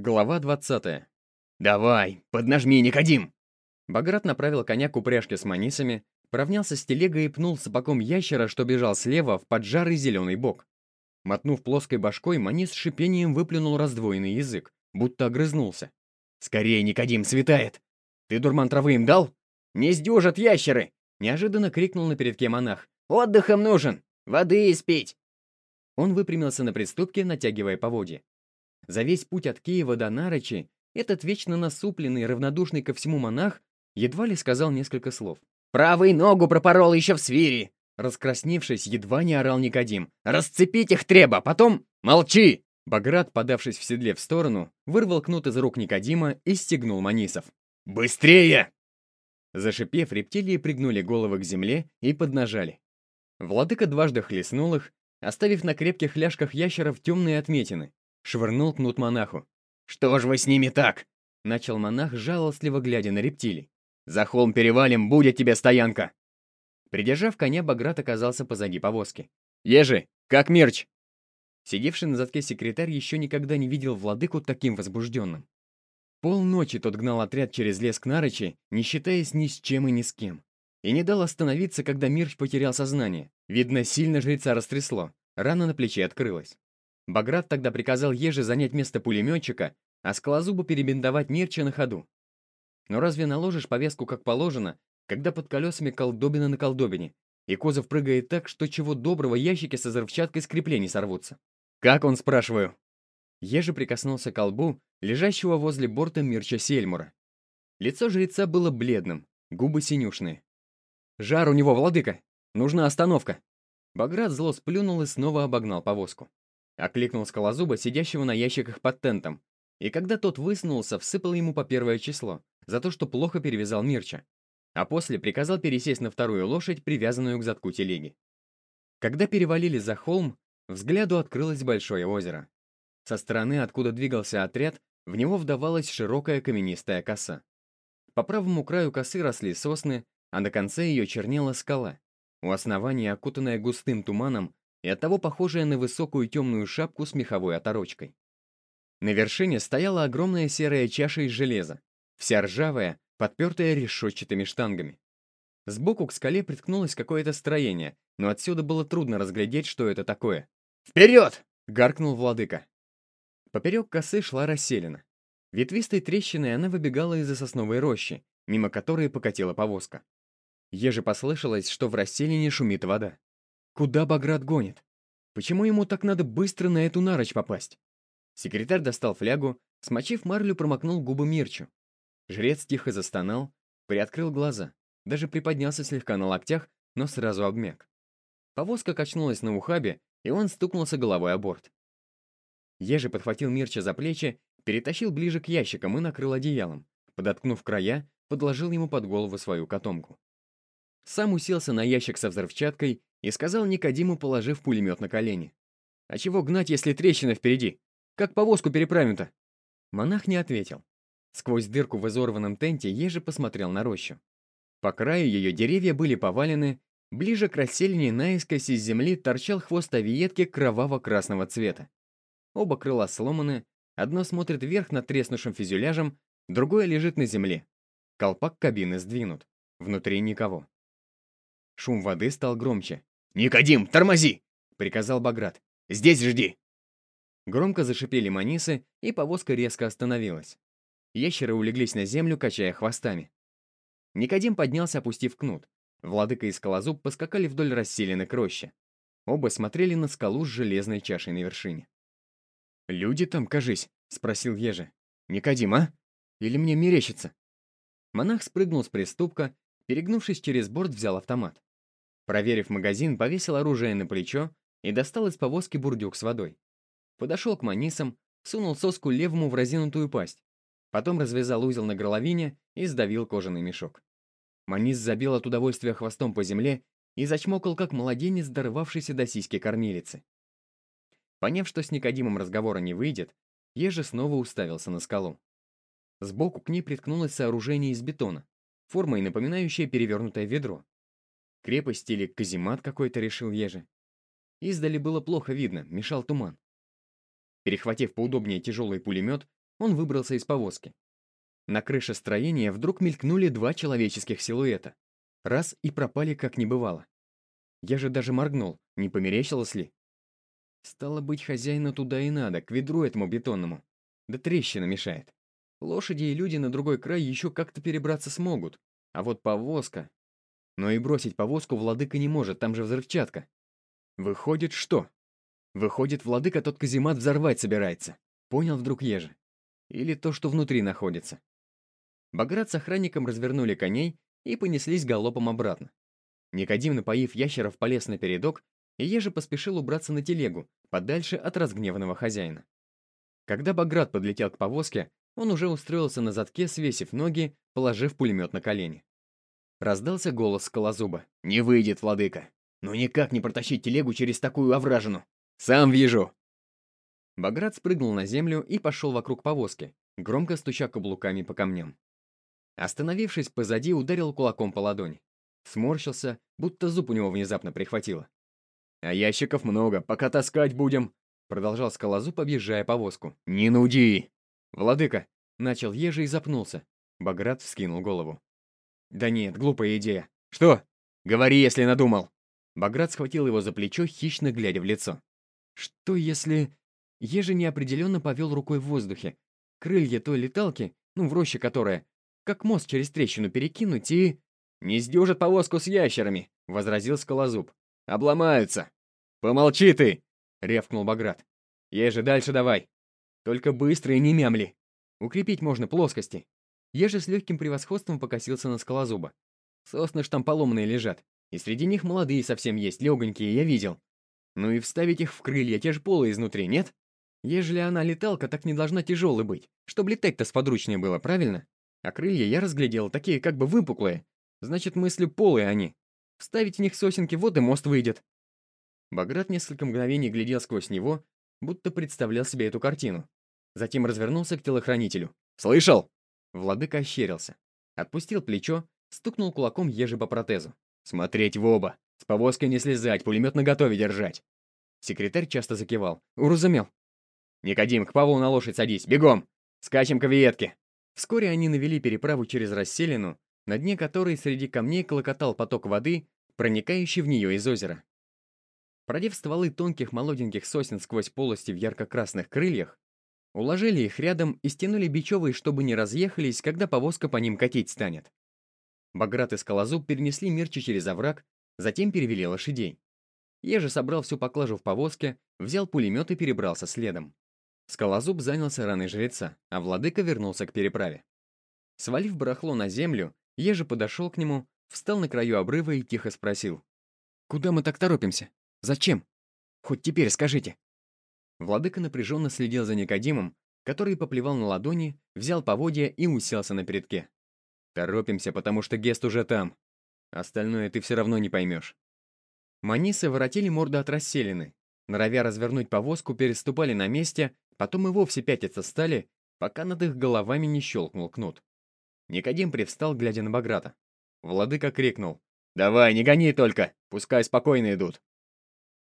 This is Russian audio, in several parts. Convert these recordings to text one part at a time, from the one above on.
Глава 20. «Давай, поднажми, Никодим!» Баграт направил коня к упряжке с манисами, поравнялся с телегой и пнул сапогом ящера, что бежал слева, в поджарый зеленый бок. Мотнув плоской башкой, манис с шипением выплюнул раздвоенный язык, будто огрызнулся. «Скорее, Никодим, светает! Ты дурман травы им дал? Не сдюжат ящеры!» Неожиданно крикнул на передке монах. «Отдыхом нужен! Воды испить!» Он выпрямился на приступке, натягивая поводья. За весь путь от Киева до Нарочи этот вечно насупленный, равнодушный ко всему монах едва ли сказал несколько слов. «Правой ногу пропорол еще в свире!» Раскрасневшись, едва не орал Никодим. «Расцепить их треба, потом... Молчи!» Баграт, подавшись в седле в сторону, вырвал кнут из рук Никодима и стегнул манисов. «Быстрее!» Зашипев, рептилии пригнули головы к земле и поднажали. Владыка дважды хлестнул их, оставив на крепких ляжках ящеров темные отметины, Швырнул кнут монаху. «Что ж вы с ними так?» Начал монах, жалостливо глядя на рептилий. «За холм перевалим, будет тебе стоянка!» Придержав коня, Баграт оказался позади повозки. «Ежи, как мерч!» Сидевший на задке секретарь еще никогда не видел владыку таким возбужденным. Полночи тот гнал отряд через лес к Нарычи, не считаясь ни с чем и ни с кем. И не дал остановиться, когда Мирч потерял сознание. Видно, сильно жреца растрясло. Рана на плече открылась. Баграт тогда приказал Еже занять место пулеметчика, а Скалозубу перебинтовать Мирча на ходу. Но разве наложишь повестку как положено, когда под колесами колдобина на колдобине, и Козов прыгает так, что чего доброго ящики со взрывчаткой с креплений сорвутся? «Как он?» — спрашиваю. Еже прикоснулся к колбу, лежащего возле борта Мирча Сельмура. Лицо жреца было бледным, губы синюшные. «Жар у него, владыка! Нужна остановка!» Баграт зло сплюнул и снова обогнал повозку. Окликнул скалозуба, сидящего на ящиках под тентом. И когда тот высунулся, всыпал ему по первое число, за то, что плохо перевязал Мирча. А после приказал пересесть на вторую лошадь, привязанную к задку телеги. Когда перевалили за холм, взгляду открылось большое озеро. Со стороны, откуда двигался отряд, в него вдавалась широкая каменистая коса. По правому краю косы росли сосны, а на конце ее чернела скала. У основания, окутанная густым туманом, и оттого похожая на высокую темную шапку с меховой оторочкой. На вершине стояла огромная серая чаша из железа, вся ржавая, подпертая решетчатыми штангами. Сбоку к скале приткнулось какое-то строение, но отсюда было трудно разглядеть, что это такое. «Вперед!» — гаркнул владыка. Поперек косы шла расселена. Ветвистой трещиной она выбегала из-за сосновой рощи, мимо которой покатила повозка. Еже послышалось, что в расселине шумит вода. Куда Баграт гонит? Почему ему так надо быстро на эту нарочь попасть? Секретарь достал флягу, смочив марлю, промокнул губы Мирчу. Жрец тихо застонал, приоткрыл глаза, даже приподнялся слегка на локтях, но сразу обмяк. Повозка качнулась на ухабе, и он стукнулся головой о борт. Ежи подхватил Мирча за плечи, перетащил ближе к ящикам и накрыл одеялом, подоткнув края, подложил ему под голову свою котомку. Сам уселся на ящик со взрывчаткой и сказал Никодиму, положив пулемет на колени. «А чего гнать, если трещина впереди? Как повозку переправим-то?» Монах не ответил. Сквозь дырку в изорванном тенте Ежи посмотрел на рощу. По краю ее деревья были повалены, ближе к расселине наискось из земли торчал хвост авиетки кроваво-красного цвета. Оба крыла сломаны, одно смотрит вверх над треснувшим фюзеляжем, другое лежит на земле. Колпак кабины сдвинут. Внутри никого. Шум воды стал громче. «Никодим, тормози!» — приказал Баграт. «Здесь жди!» Громко зашипели манисы, и повозка резко остановилась. Ящеры улеглись на землю, качая хвостами. Никодим поднялся, опустив кнут. Владыка и Скалозуб поскакали вдоль расселены к роще. Оба смотрели на скалу с железной чашей на вершине. «Люди там, кажись?» — спросил Ежи. «Никодим, а? Или мне мерещится?» Монах спрыгнул с приступка, перегнувшись через борт, взял автомат. Проверив магазин, повесил оружие на плечо и достал из повозки бурдюк с водой. Подошел к манисам, сунул соску левому в разинутую пасть. Потом развязал узел на горловине и сдавил кожаный мешок. Манис забил от удовольствия хвостом по земле и зачмокал, как младенец, дорвавшийся до сиськи кормилицы. Поняв, что с Никодимом разговора не выйдет, Ежи снова уставился на скалу. Сбоку к ней приткнулось сооружение из бетона, формой напоминающее перевернутое ведро. Крепость или каземат какой-то, решил Ежи. Издали было плохо видно, мешал туман. Перехватив поудобнее тяжелый пулемет, он выбрался из повозки. На крыше строения вдруг мелькнули два человеческих силуэта. Раз и пропали, как не бывало. Я же даже моргнул, не померещилось ли? Стало быть, хозяина туда и надо, к ведру этому бетонному. Да трещина мешает. Лошади и люди на другой край еще как-то перебраться смогут. А вот повозка... Но и бросить повозку владыка не может, там же взрывчатка. Выходит, что? Выходит, владыка тот каземат взорвать собирается. Понял вдруг еже. Или то, что внутри находится. Баграт с охранником развернули коней и понеслись галопом обратно. Никодим, напоив ящеров, полез на передок, и еже поспешил убраться на телегу, подальше от разгневанного хозяина. Когда Баграт подлетел к повозке, он уже устроился на задке, свесив ноги, положив пулемет на колени. Раздался голос Скалозуба. «Не выйдет, владыка! Ну никак не протащить телегу через такую овражину! Сам вижу!» Баграт спрыгнул на землю и пошел вокруг повозки, громко стуча каблуками по камням. Остановившись позади, ударил кулаком по ладони. Сморщился, будто зуб у него внезапно прихватило. «А ящиков много, пока таскать будем!» Продолжал скалозуб, объезжая повозку. «Не нуди!» «Владыка!» Начал ежи и запнулся. Баграт вскинул голову. «Да нет, глупая идея. Что? Говори, если надумал!» Баграт схватил его за плечо, хищно глядя в лицо. «Что если...» Ежи неопределенно повел рукой в воздухе. Крылья той леталки, ну, в роще которая, как мост через трещину перекинуть и... «Не сдюжит повозку с ящерами!» — возразил скалозуб. «Обломаются!» «Помолчи ты!» — ревкнул Баграт. «Ежи, дальше давай! Только быстро и не мямли! Укрепить можно плоскости!» Ежи с легким превосходством покосился на скалозуба. Сосны ж там поломанные лежат, и среди них молодые совсем есть, легонькие, я видел. Ну и вставить их в крылья, те же полы изнутри, нет? Ежели она леталка, так не должна тяжелой быть, чтобы летать-то сподручнее было, правильно? А крылья я разглядел, такие как бы выпуклые. Значит, мыслю полые они. Вставить в них сосенки, вот и мост выйдет. Баграт несколько мгновений глядел сквозь него, будто представлял себе эту картину. Затем развернулся к телохранителю. «Слышал?» Владыка ощерился. Отпустил плечо, стукнул кулаком ежи по протезу. «Смотреть в оба! С повозкой не слезать, пулемет наготове держать!» Секретарь часто закивал. «Уразумел!» «Никодим, к Павлу на лошадь садись! Бегом! Скачем к виетке!» Вскоре они навели переправу через расселину, на дне которой среди камней клокотал поток воды, проникающий в нее из озера. Продев стволы тонких молоденьких сосен сквозь полости в ярко-красных крыльях, уложили их рядом и стянули бечевые, чтобы не разъехались, когда повозка по ним катить станет. Баграт и Скалозуб перенесли Мирчи через овраг, затем перевели лошадей. Я же собрал всю поклажу в повозке, взял пулемет и перебрался следом. Скалозуб занялся раной жреца, а владыка вернулся к переправе. Свалив барахло на землю, Ежи подошел к нему, встал на краю обрыва и тихо спросил. «Куда мы так торопимся? Зачем? Хоть теперь скажите». Владыка напряженно следил за Никодимом, который поплевал на ладони, взял поводья и уселся на передке. «Торопимся, потому что Гест уже там. Остальное ты все равно не поймешь». Манисы воротили морду от расселены, норовя развернуть повозку, переступали на месте, Потом и вовсе пятиться стали, пока над их головами не щелкнул кнут. Никодим привстал, глядя на Баграта. Владыка крикнул. «Давай, не гони только! Пускай спокойно идут!»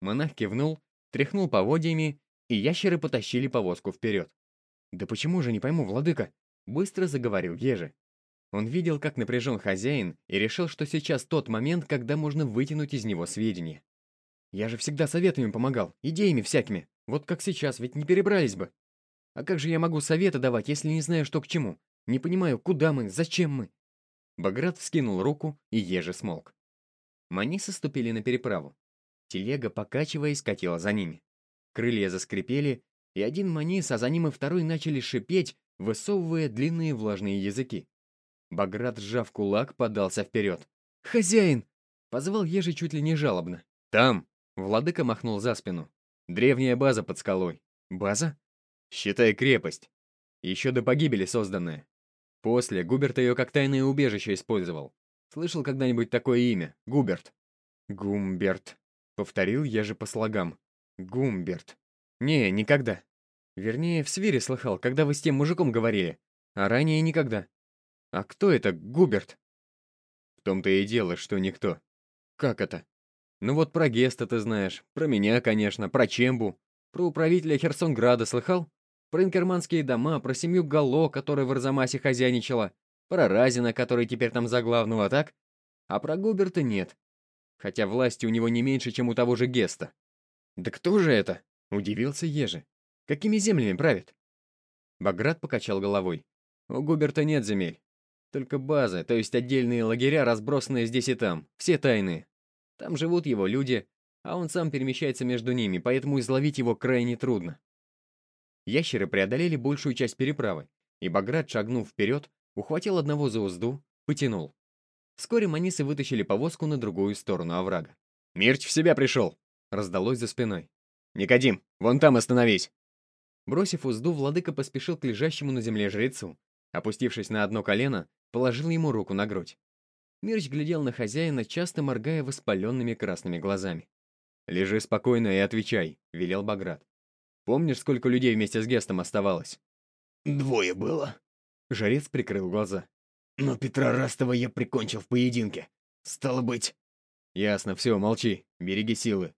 Монах кивнул, тряхнул поводьями, и ящеры потащили повозку вперед. «Да почему же, не пойму, владыка?» Быстро заговорил Ежи. Он видел, как напряжен хозяин, и решил, что сейчас тот момент, когда можно вытянуть из него сведения. «Я же всегда советами помогал, идеями всякими. Вот как сейчас, ведь не перебрались бы. А как же я могу советы давать, если не знаю, что к чему? Не понимаю, куда мы, зачем мы?» Баграт вскинул руку, и еже смолк. Манисы ступили на переправу. Телега, покачиваясь, катила за ними. Крылья заскрипели, и один манис, а за ним и второй начали шипеть, высовывая длинные влажные языки. Баграт, сжав кулак, подался вперед. «Хозяин!» — позвал ежи чуть ли не жалобно. «Там!» — владыка махнул за спину. Древняя база под скалой. База? Считай крепость. Еще до погибели созданная. После Губерт ее как тайное убежище использовал. Слышал когда-нибудь такое имя? Губерт. Гумберт. Повторил же по слогам. Гумберт. Не, никогда. Вернее, в свире слыхал, когда вы с тем мужиком говорили. А ранее никогда. А кто это Губерт? В том-то и дело, что никто. Как это? Ну вот про Геста ты знаешь, про меня, конечно, про Чембу, про управителя Херсонграда слыхал? Про инкерманские дома, про семью Гало, которая в Арзамасе хозяйничала, про Разина, который теперь там за главного, так? А про Губерта нет. Хотя власти у него не меньше, чем у того же Геста. «Да кто же это?» — удивился Ежи. «Какими землями правит?» Баграт покачал головой. «У Губерта нет земель. Только база, то есть отдельные лагеря, разбросанные здесь и там, все тайные. Там живут его люди, а он сам перемещается между ними, поэтому изловить его крайне трудно. Ящеры преодолели большую часть переправы, и Баграт, шагнув вперед, ухватил одного за узду, потянул. Вскоре манисы вытащили повозку на другую сторону оврага. «Мирч в себя пришел!» — раздалось за спиной. «Никодим, вон там остановись!» Бросив узду, владыка поспешил к лежащему на земле жрецу. Опустившись на одно колено, положил ему руку на грудь. Мирч глядел на хозяина, часто моргая воспаленными красными глазами. «Лежи спокойно и отвечай», — велел Баграт. «Помнишь, сколько людей вместе с Гестом оставалось?» «Двое было». Жарец прикрыл глаза. «Но Петра Растова я прикончил в поединке. Стало быть...» «Ясно, все, молчи, береги силы».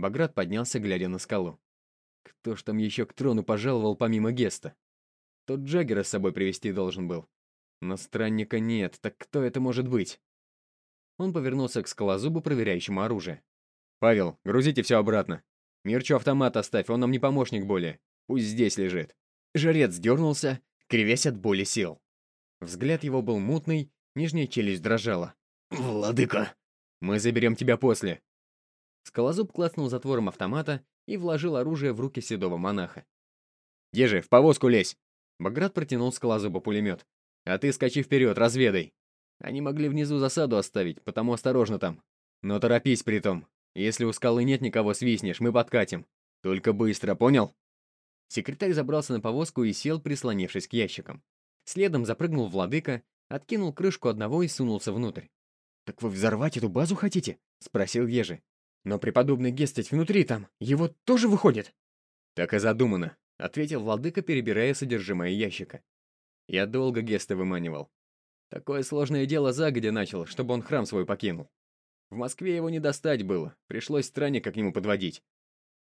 Баграт поднялся, глядя на скалу. Кто ж там еще к трону пожаловал помимо Геста? Тот Джаггера с собой привести должен был. Но странника нет, так кто это может быть? Он повернулся к скалозубу, проверяющему оружие. «Павел, грузите все обратно. Мирчу автомат оставь, он нам не помощник более. Пусть здесь лежит». Жарец дернулся, кривясь от боли сил. Взгляд его был мутный, нижняя челюсть дрожала. «Владыка!» «Мы заберем тебя после». Скалозуб клацнул затвором автомата и вложил оружие в руки седого монаха. «Держи, в повозку лезь!» Баграт протянул скалозубу пулемет. А ты скачи вперед, разведай. Они могли внизу засаду оставить, потому осторожно там. Но торопись при том. Если у скалы нет никого, свистнешь, мы подкатим. Только быстро, понял? Секретарь забрался на повозку и сел, прислонившись к ящикам. Следом запрыгнул владыка, откинул крышку одного и сунулся внутрь. «Так вы взорвать эту базу хотите?» — спросил Ежи. «Но преподобный Гестать внутри там, его тоже выходит?» «Так и задумано», — ответил владыка, перебирая содержимое ящика. Я долго Геста выманивал. Такое сложное дело загодя начал, чтобы он храм свой покинул. В Москве его не достать было, пришлось странника к нему подводить.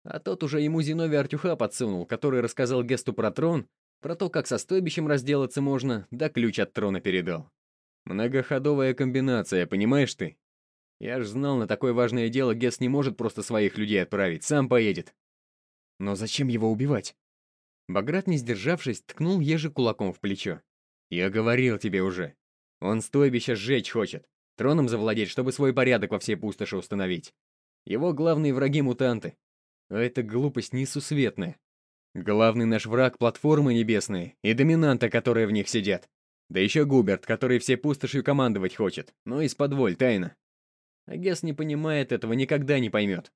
А тот уже ему Зиновий Артюха подсунул, который рассказал Гесту про трон, про то, как со стойбищем разделаться можно, да ключ от трона передал. Многоходовая комбинация, понимаешь ты? Я ж знал, на такое важное дело Гест не может просто своих людей отправить, сам поедет. Но зачем его убивать? Баграт, не сдержавшись, ткнул Ежи кулаком в плечо. «Я говорил тебе уже. Он стойбище сжечь хочет, троном завладеть, чтобы свой порядок во всей пустоши установить. Его главные враги — мутанты. А это глупость несусветная. Главный наш враг — платформы небесные и доминанта, которые в них сидят. Да еще Губерт, который все пустошью командовать хочет, но из-под воль, тайно. А не понимает этого, никогда не поймет.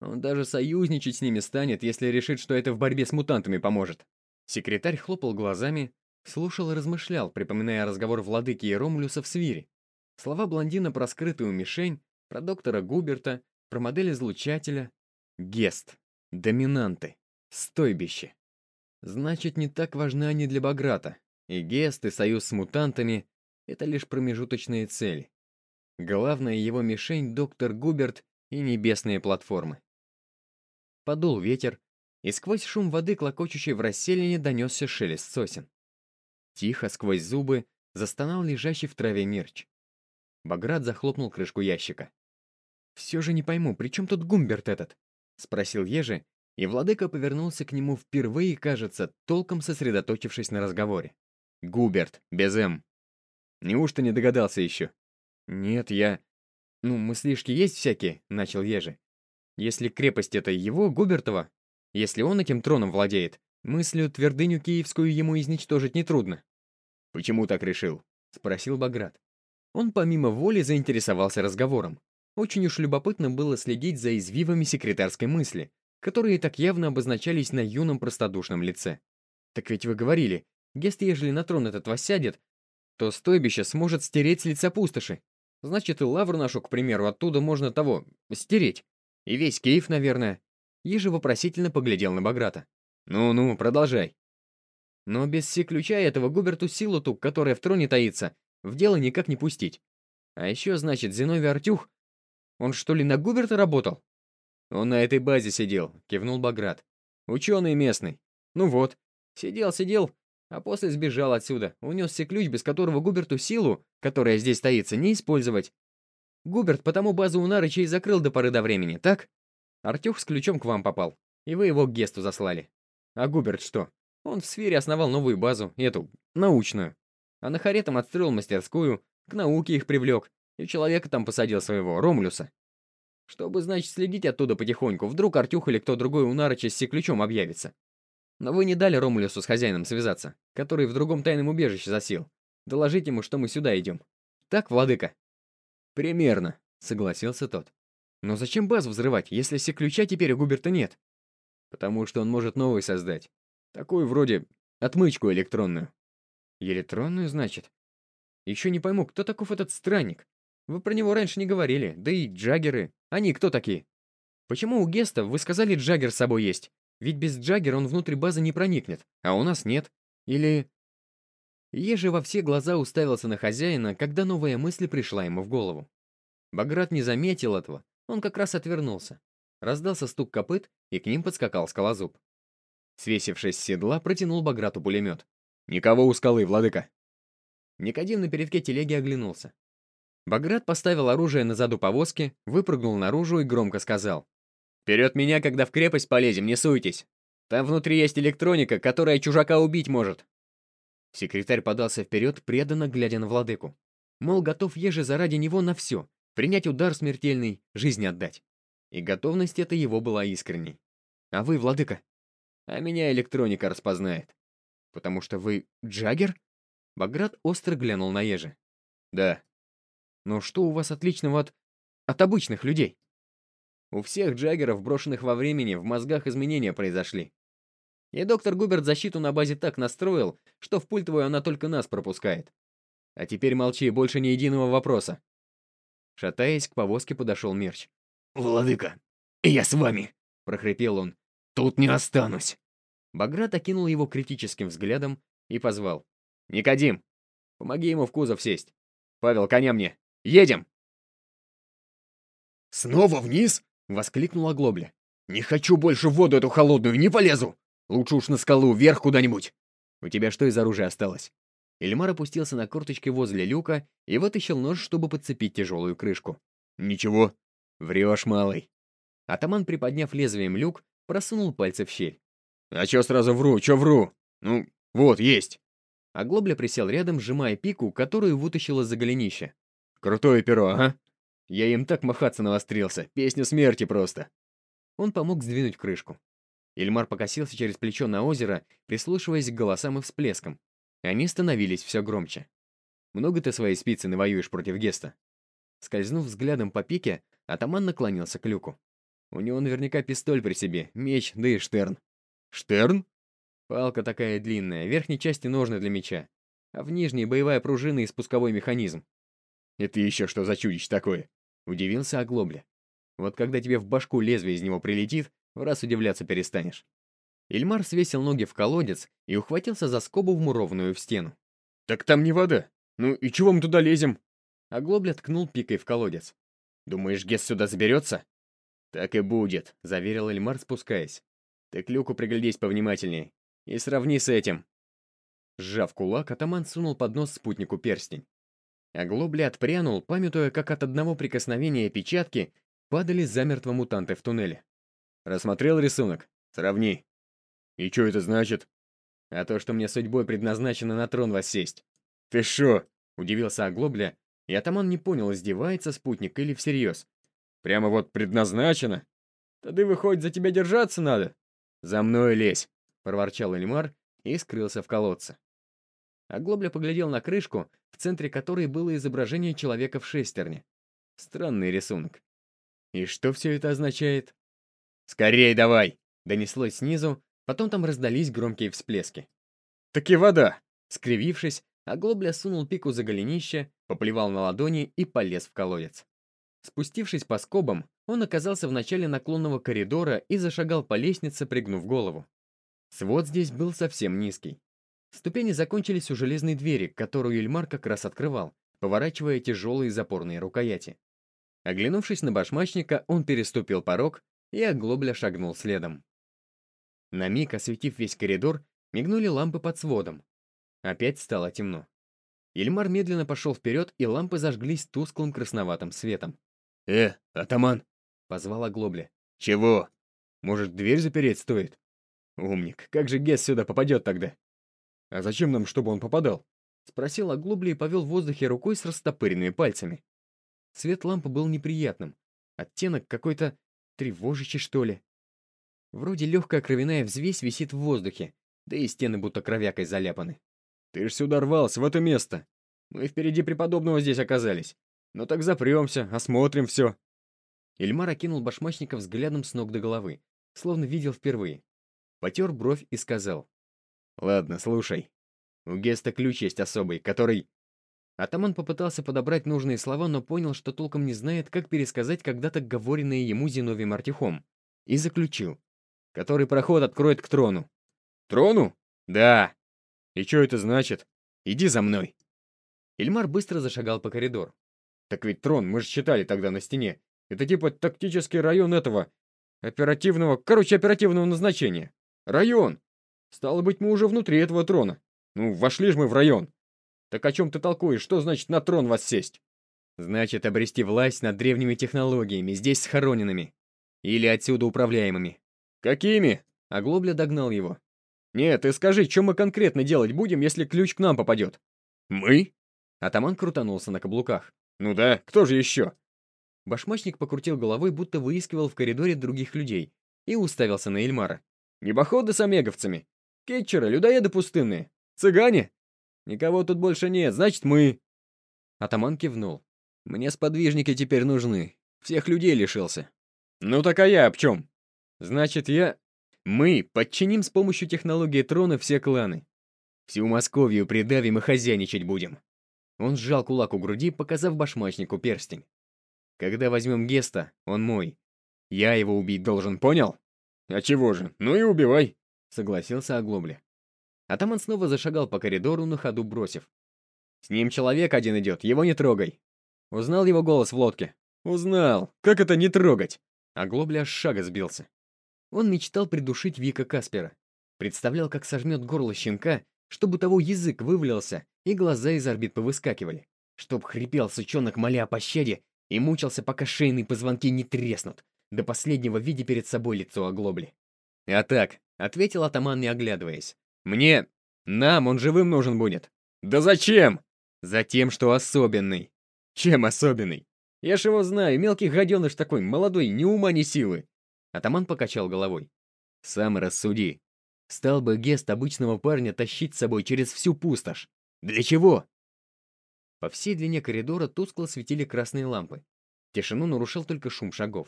Он даже союзничать с ними станет, если решит, что это в борьбе с мутантами поможет. Секретарь хлопал глазами, слушал и размышлял, припоминая разговор владыки и Ромулюса в свире. Слова блондина про скрытую мишень, про доктора Губерта, про модель излучателя. Гест. Доминанты. Стойбище. Значит, не так важны они для Баграта. И Гест, и союз с мутантами — это лишь промежуточные цели. Главная его мишень — доктор Губерт и небесные платформы. Подул ветер, и сквозь шум воды, клокочущей в расселине, донесся шелест сосен. Тихо, сквозь зубы, застонал лежащий в траве мерч. Баграт захлопнул крышку ящика. «Все же не пойму, при чем тут Гумберт этот?» — спросил Ежи, и владыка повернулся к нему впервые, кажется, толком сосредоточившись на разговоре. «Губерт, без «М». Неужто не догадался еще?» «Нет, я...» «Ну, мыслишки есть всякие?» — начал Ежи. Если крепость это его, Губертова, если он этим троном владеет, мыслью твердыню киевскую ему изничтожить нетрудно. «Почему так решил?» — спросил Баграт. Он помимо воли заинтересовался разговором. Очень уж любопытно было следить за извивами секретарской мысли, которые так явно обозначались на юном простодушном лице. «Так ведь вы говорили, Гест, ежели на трон этот воссядет, то стойбище сможет стереть с лица пустоши. Значит, и лавру нашу, к примеру, оттуда можно того... стереть. И весь Киев, наверное. Ежи вопросительно поглядел на Баграта. «Ну-ну, продолжай». Но без си-ключа этого Губерту силу ту, которая в троне таится, в дело никак не пустить. А еще, значит, Зиновий Артюх... Он что ли на Губерта работал? Он на этой базе сидел, кивнул Баграт. Ученый местный. Ну вот, Сидел, сидел, а после сбежал отсюда, унесся ключ, без которого Губерту силу, которая здесь стоится, не использовать. Губерт потому базу у Нарыча и закрыл до поры до времени, так? Артюх с ключом к вам попал, и вы его к Гесту заслали. А Губерт что? Он в сфере основал новую базу, эту, научную. А на Харе отстроил мастерскую, к науке их привлек, и человека там посадил своего, Ромулюса. Чтобы, значит, следить оттуда потихоньку, вдруг Артюх или кто другой у Нарыча с ключом объявится. Но вы не дали Ромулюсу с хозяином связаться, который в другом тайном убежище засел. Доложить ему, что мы сюда идем. Так, владыка?» «Примерно», — согласился тот. «Но зачем базу взрывать, если все ключа теперь у Губерта нет?» «Потому что он может новый создать. Такую вроде отмычку электронную». «Электронную, значит?» «Еще не пойму, кто таков этот странник? Вы про него раньше не говорили, да и джаггеры. Они кто такие?» «Почему у Геста, вы сказали, джаггер с собой есть? Ведь без Джаггера он внутрь базы не проникнет, а у нас нет. Или... Ежи во все глаза уставился на хозяина, когда новая мысль пришла ему в голову. Баграт не заметил этого, он как раз отвернулся. Раздался стук копыт, и к ним подскакал скалозуб. Свесившись с седла, протянул Баграту пулемет. «Никого у скалы, владыка!» Никодим на передке телеги оглянулся. Баграт поставил оружие на заду повозки, выпрыгнул наружу и громко сказал. Вперед меня, когда в крепость полезем, не суйтесь. Там внутри есть электроника, которая чужака убить может. Секретарь подался вперед, преданно глядя на владыку. Мол, готов еже заради него на все, принять удар смертельный, жизнь отдать. И готовность эта его была искренней. А вы, владыка? А меня электроника распознает. Потому что вы Джаггер? Баграт остро глянул на ежи. Да. Но что у вас отличного от... от обычных людей? У всех джаггеров, брошенных во времени, в мозгах изменения произошли. И доктор Губерт защиту на базе так настроил, что в пультовую она только нас пропускает. А теперь молчи, больше ни единого вопроса. Шатаясь, к повозке подошел Мерч. «Владыка, я с вами!» — прохрипел он. «Тут не останусь!» Баграт окинул его критическим взглядом и позвал. «Никодим, помоги ему в кузов сесть. Павел, коня мне. Едем!» «Снова вниз?» Воскликнула Глобля. «Не хочу больше в воду эту холодную, не полезу! Лучше уж на скалу, вверх куда-нибудь!» «У тебя что из оружия осталось?» Эльмар опустился на корточки возле люка и вытащил нож, чтобы подцепить тяжелую крышку. «Ничего. Врешь, малый». Атаман, приподняв лезвием люк, просунул пальцы в щель. «А чё сразу вру? Чё вру? Ну, вот, есть!» А присел рядом, сжимая пику, которую вытащил из-за голенища. «Крутое перо, ага. Я им так махаться навострился. Песня смерти просто. Он помог сдвинуть крышку. Ильмар покосился через плечо на озеро, прислушиваясь к голосам и всплескам. Они становились все громче. «Много ты своей спицы навоюешь против Геста?» Скользнув взглядом по пике, атаман наклонился к люку. У него наверняка пистоль при себе, меч, да и штерн. «Штерн?» Палка такая длинная, в верхней части ножны для меча, а в нижней боевая пружина и спусковой механизм. «Это еще что за чудище такое?» Удивился Оглобля. Вот когда тебе в башку лезвие из него прилетит, в раз удивляться перестанешь. Ильмар свесил ноги в колодец и ухватился за скобу, вмурованную в стену. «Так там не вода. Ну и чего мы туда лезем?» Оглобля ткнул пикой в колодец. «Думаешь, Гес сюда заберется?» «Так и будет», — заверил Эльмар, спускаясь. «Ты к люку приглядись повнимательней и сравни с этим». Сжав кулак, атаман сунул под нос спутнику перстень. Оглобля отпрянул, памятуя, как от одного прикосновения печатки падали замертво мутанты в туннеле. Рассмотрел рисунок? Сравни. И что это значит? А то, что мне судьбой предназначено на трон воссесть. Ты шо? Удивился Оглобля, и атаман не понял, издевается спутник или всерьез. Прямо вот предназначено? Тогда, выходит, за тебя держаться надо? За мной лезь, проворчал Эльмар и скрылся в колодце. Оглобля поглядел на крышку, в центре которой было изображение человека в шестерне. Странный рисунок. И что все это означает? «Скорей давай!» — донеслось снизу, потом там раздались громкие всплески. «Таки вода!» Скривившись, Оглобля сунул пику за голенище, поплевал на ладони и полез в колодец. Спустившись по скобам, он оказался в начале наклонного коридора и зашагал по лестнице, пригнув голову. Свод здесь был совсем низкий. Ступени закончились у железной двери, которую Ильмар как раз открывал, поворачивая тяжелые запорные рукояти. Оглянувшись на башмачника, он переступил порог, и оглобля шагнул следом. На миг, осветив весь коридор, Мигнули лампы под сводом. Опять стало темно. Ильмар медленно пошел вперед, и лампы зажглись тусклым красноватым светом. «Э, атаман!» — позвал Оглобля. «Чего? Может, дверь запереть стоит?» «Умник, как же Гес сюда попадет тогда?» «А зачем нам, чтобы он попадал?» — спросил Оглобля и повел в воздухе рукой с растопыренными пальцами. Свет лампы был неприятным. Оттенок какой-то тревожащий, что ли. Вроде легкая кровяная взвесь висит в воздухе, да и стены будто кровякой заляпаны. Ты ж сюда рвался, в это место. Мы впереди преподобного здесь оказались. Ну так запремся, осмотрим все. Ильмар окинул башмачника взглядом с ног до головы, словно видел впервые. Потер бровь и сказал. «Ладно, слушай. У Геста ключ есть особый, который...» Атаман попытался подобрать нужные слова, но понял, что толком не знает, как пересказать когда-то говоренное ему Зиновием Артихом. И заключил. «Который проход откроет к трону». «Трону?» «Да. И что это значит? Иди за мной». Ильмар быстро зашагал по коридору. «Так ведь трон, мы же читали тогда на стене. Это типа тактический район этого... Оперативного... Короче, оперативного назначения. Район! Стало быть, мы уже внутри этого трона. Ну, вошли же мы в район. Так о чем ты толкуешь? Что значит на трон вас сесть? Значит, обрести власть над древними технологиями, здесь схороненными. Или отсюда управляемыми. Какими? Оглобля догнал его. Нет, ты скажи, что мы конкретно делать будем, если ключ к нам попадет? Мы? Атаман крутанулся на каблуках. Ну да, кто же еще? Башмачник покрутил головой, будто выискивал в коридоре других людей, и уставился на Эльмара. Небоходы с омеговцами. Кетчеры, людоеды пустынные. Цыгане? Никого тут больше нет, значит, мы. Атаман кивнул. Мне сподвижники теперь нужны. Всех людей лишился. Ну так а я об чем? Значит, я... Мы подчиним с помощью технологии трона все кланы. Всю Московию придавим и хозяйничать будем. Он сжал кулак у груди, показав башмачнику перстень. Когда возьмем Геста, он мой. Я его убить должен, понял? А чего же? Ну и убивай, согласился Оглобля. Атаман снова зашагал по коридору, на ходу бросив. С ним человек один идет, его не трогай. Узнал его голос в лодке? Узнал. Как это не трогать? Оглобля аж шага сбился. Он мечтал придушить Вика Каспера. Представлял, как сожмет горло щенка, чтобы того язык вывалился и глаза из орбит повыскакивали. Чтоб хрипел сучонок, моля о пощаде, и мучился, пока шейные позвонки не треснут, до последнего видя перед собой лицо оглобли. «А так», — ответил атаман, не оглядываясь, — «мне... нам он живым нужен будет». «Да зачем?» «Затем, что особенный». «Чем особенный?» «Я ж его знаю, мелкий гаденыш такой, молодой, ни ума, ни силы». Атаман покачал головой. «Сам рассуди. Стал бы Гест обычного парня тащить с собой через всю пустошь. Для чего? По всей длине коридора тускло светили красные лампы. Тишину нарушал только шум шагов.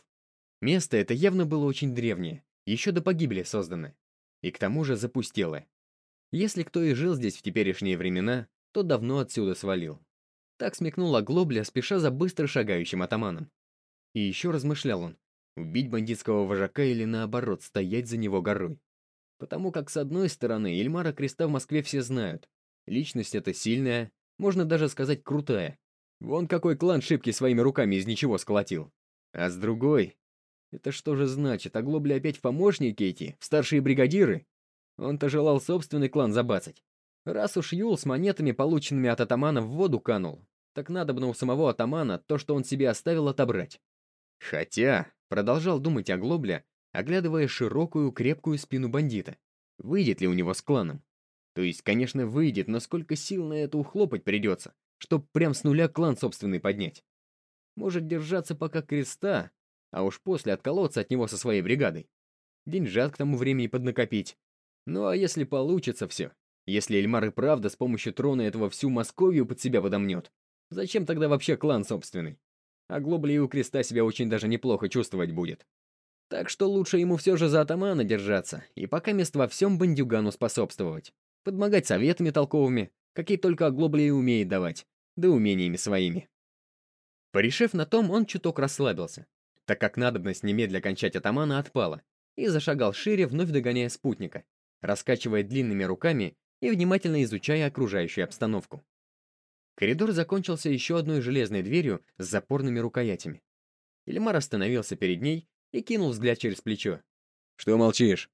Место это явно было очень древнее, еще до погибели созданное. И к тому же запустелое. Если кто и жил здесь в теперешние времена, то давно отсюда свалил. Так смекнула Глобля, спеша за быстро шагающим атаманом. И еще размышлял он, убить бандитского вожака или наоборот, стоять за него горой. Потому как, с одной стороны, Ильмара Креста в Москве все знают. Личность эта сильная, можно даже сказать крутая. Вон какой клан шибки своими руками из ничего сколотил. А с другой... Это что же значит, оглобли опять в помощники в старшие бригадиры? Он-то желал собственный клан забацать. Раз уж Юл с монетами, полученными от атамана, в воду канул, так надо бы у самого атамана то, что он себе оставил, отобрать. Хотя, продолжал думать о Глобля, оглядывая широкую, крепкую спину бандита. Выйдет ли у него с кланом? То есть, конечно, выйдет, но сколько сил на это ухлопать придется, чтоб прям с нуля клан собственный поднять. Может держаться пока креста, а уж после отколоться от него со своей бригадой. Деньжат к тому времени поднакопить. Ну а если получится все, если Эльмар и правда с помощью трона этого всю Московию под себя подомнет, зачем тогда вообще клан собственный? А Глобли и у креста себя очень даже неплохо чувствовать будет. Так что лучше ему все же за атамана держаться, и пока мест во всем бандюгану способствовать подмогать советами толковыми, какие только Оглобля и умеет давать, да умениями своими. Порешив на том, он чуток расслабился, так как надобность немедля кончать атамана отпала, и зашагал шире, вновь догоняя спутника, раскачивая длинными руками и внимательно изучая окружающую обстановку. Коридор закончился еще одной железной дверью с запорными рукоятями. Ильмар остановился перед ней и кинул взгляд через плечо. «Что молчишь?»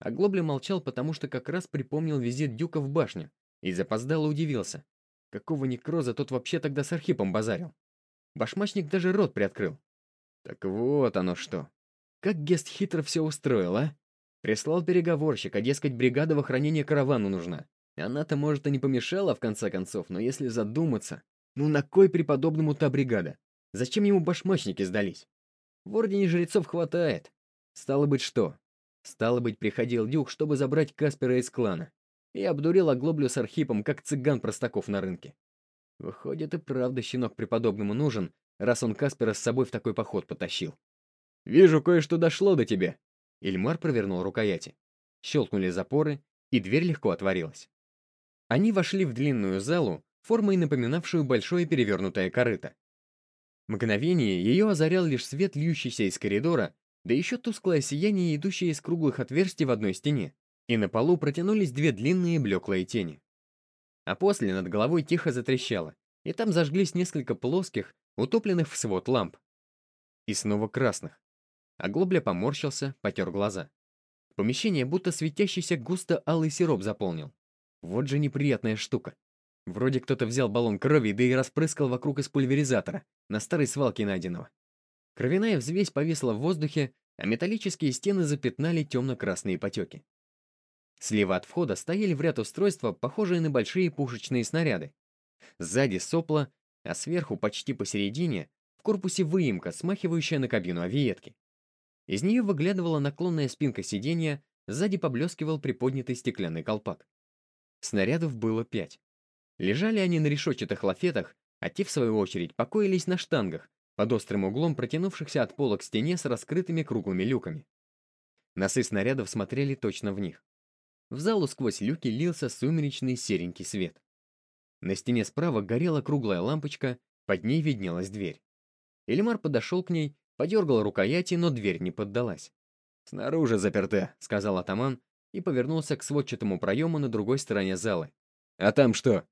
А Глобля молчал, потому что как раз припомнил визит Дюка в башню и запоздало удивился. Какого некроза тот вообще тогда с Архипом базарил? Башмачник даже рот приоткрыл. Так вот оно что. Как Гест хитро все устроил, а? Прислал переговорщика, дескать, бригада в охранение каравану нужна. Она-то, может, и не помешала, в конце концов, но если задуматься... Ну на кой преподобному та бригада? Зачем ему башмачники сдались? В Ордене жрецов хватает. Стало быть, что? Стало быть, приходил Дюк, чтобы забрать Каспера из клана. И обдурил оглоблю с Архипом, как цыган простаков на рынке. Выходит, и правда щенок преподобному нужен, раз он Каспера с собой в такой поход потащил. «Вижу, кое-что дошло до тебя». Ильмар провернул рукояти. Щелкнули запоры, и дверь легко отворилась. Они вошли в длинную залу, формой напоминавшую большое перевернутое корыто. Мгновение ее озарял лишь свет, льющийся из коридора, да еще тусклое сияние, идущее из круглых отверстий в одной стене, и на полу протянулись две длинные блеклые тени. А после над головой тихо затрещало, и там зажглись несколько плоских, утопленных в свод ламп. И снова красных. Оглобля поморщился, потер глаза. Помещение будто светящийся густо алый сироп заполнил. Вот же неприятная штука. Вроде кто-то взял баллон крови, да и распрыскал вокруг из пульверизатора, на старой свалке найденного. Кровяная взвесь повисла в воздухе, а металлические стены запятнали темно-красные потеки. Слева от входа стояли в ряд устройства, похожие на большие пушечные снаряды. Сзади сопла, а сверху, почти посередине, в корпусе выемка, смахивающая на кабину авиетки. Из нее выглядывала наклонная спинка сиденья, сзади поблескивал приподнятый стеклянный колпак. Снарядов было пять. Лежали они на решетчатых лафетах, а те, в свою очередь, покоились на штангах, под острым углом протянувшихся от пола к стене с раскрытыми круглыми люками. Носы снарядов смотрели точно в них. В залу сквозь люки лился сумеречный серенький свет. На стене справа горела круглая лампочка, под ней виднелась дверь. Эльмар подошел к ней, подергал рукояти, но дверь не поддалась. «Снаружи заперта», — сказал атаман и повернулся к сводчатому проему на другой стороне залы. «А там что?»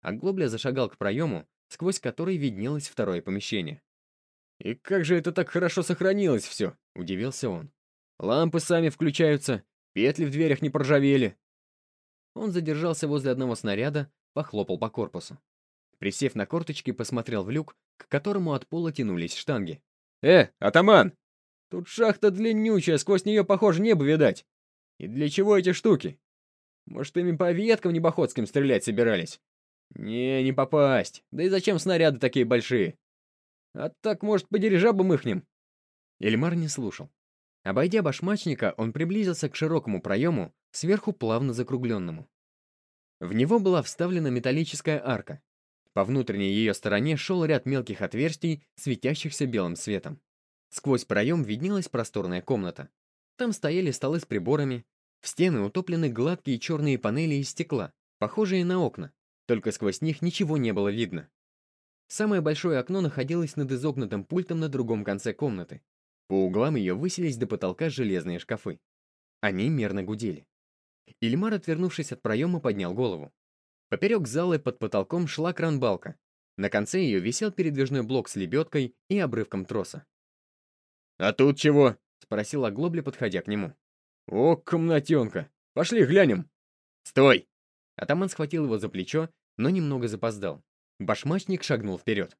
Оглобля зашагал к проему, сквозь который виднелось второе помещение. «И как же это так хорошо сохранилось все?» — удивился он. «Лампы сами включаются, Петли в дверях не проржавели. Он задержался возле одного снаряда, похлопал по корпусу. Присев на корточки, посмотрел в люк, к которому от пола тянулись штанги. «Э, атаман! Тут шахта длиннючая, сквозь нее, похоже, небо видать. И для чего эти штуки? Может, ими по веткам небоходским стрелять собирались? Не, не попасть. Да и зачем снаряды такие большие? А так, может, по дирижабам ихним?» Эльмар не слушал. Обойдя башмачника, он приблизился к широкому проему, сверху плавно закругленному. В него была вставлена металлическая арка. По внутренней ее стороне шел ряд мелких отверстий, светящихся белым светом. Сквозь проем виднелась просторная комната. Там стояли столы с приборами, в стены утоплены гладкие черные панели из стекла, похожие на окна, только сквозь них ничего не было видно. Самое большое окно находилось над изогнутым пультом на другом конце комнаты, по углам ее высились до потолка железные шкафы. Они мерно гудели. Ильмар, отвернувшись от проема, поднял голову. Поперек зала под потолком шла кранбалка. На конце ее висел передвижной блок с лебедкой и обрывком троса. «А тут чего?» — спросил Оглобли, подходя к нему. «О, комнатенка! Пошли глянем!» «Стой!» Атаман схватил его за плечо, но немного запоздал. Башмачник шагнул вперед.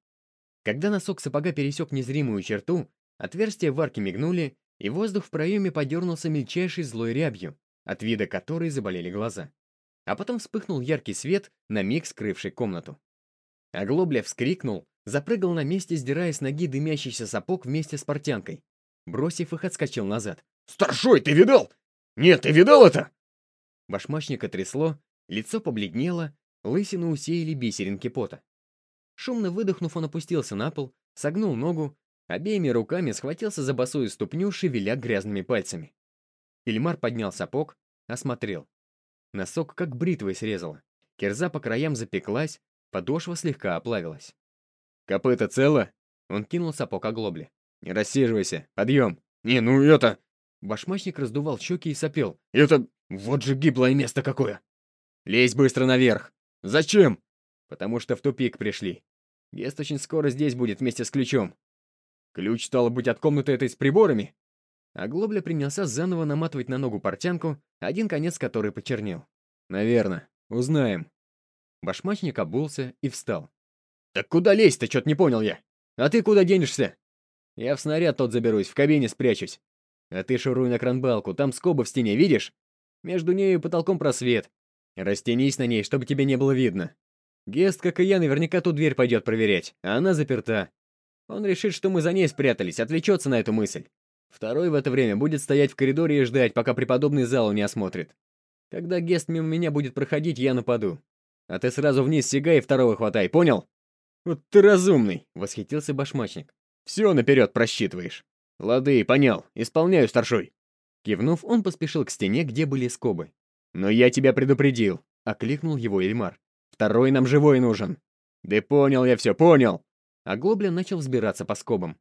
Когда носок сапога пересек незримую черту, Отверстия в арке мигнули, и воздух в проеме подернулся мельчайшей злой рябью, от вида которой заболели глаза. А потом вспыхнул яркий свет, на миг скрывший комнату. Оглобля вскрикнул, запрыгал на месте, сдирая с ноги дымящийся сапог вместе с портянкой. Бросив их, отскочил назад. «Старшой, ты видал? Нет, ты видал это?» Башмачника трясло, лицо побледнело, лысину усеяли бисеринки пота. Шумно выдохнув, он опустился на пол, согнул ногу, Обеими руками схватился за босую ступню, шевеля грязными пальцами. Ильмар поднял сапог, осмотрел. Носок как бритвой срезала. Кирза по краям запеклась, подошва слегка оплавилась. «Копыта цело?» Он кинул сапог оглобли. «Не рассиживайся, подъем!» «Не, ну это...» Башмачник раздувал щеки и сопел. «Это... вот же гиблое место какое!» «Лезь быстро наверх!» «Зачем?» «Потому что в тупик пришли. Гест очень скоро здесь будет вместе с ключом. Ключ, стало быть, от комнаты этой с приборами? Оглобля принялся заново наматывать на ногу портянку, один конец которой почернел. «Наверно. Узнаем». Башмачник обулся и встал. «Так куда лезть-то, чё-то не понял я? А ты куда денешься?» «Я в снаряд тот заберусь, в кабине спрячусь. А ты шуруй на кранбалку, там скоба в стене, видишь? Между нею и потолком просвет. Растянись на ней, чтобы тебе не было видно. Гест, как и я, наверняка ту дверь пойдет проверять, а она заперта. Он решит, что мы за ней спрятались, отвлечется на эту мысль. Второй в это время будет стоять в коридоре и ждать, пока преподобный залу не осмотрит. Когда Гест мимо меня будет проходить, я нападу. А ты сразу вниз сигай и второго хватай, понял? Вот ты разумный, восхитился башмачник. Все наперед просчитываешь. Лады, понял, исполняю, старшой. Кивнув, он поспешил к стене, где были скобы. «Но я тебя предупредил», — окликнул его Эльмар. «Второй нам живой нужен». «Да понял я все, понял!» А Глобля начал взбираться по скобам.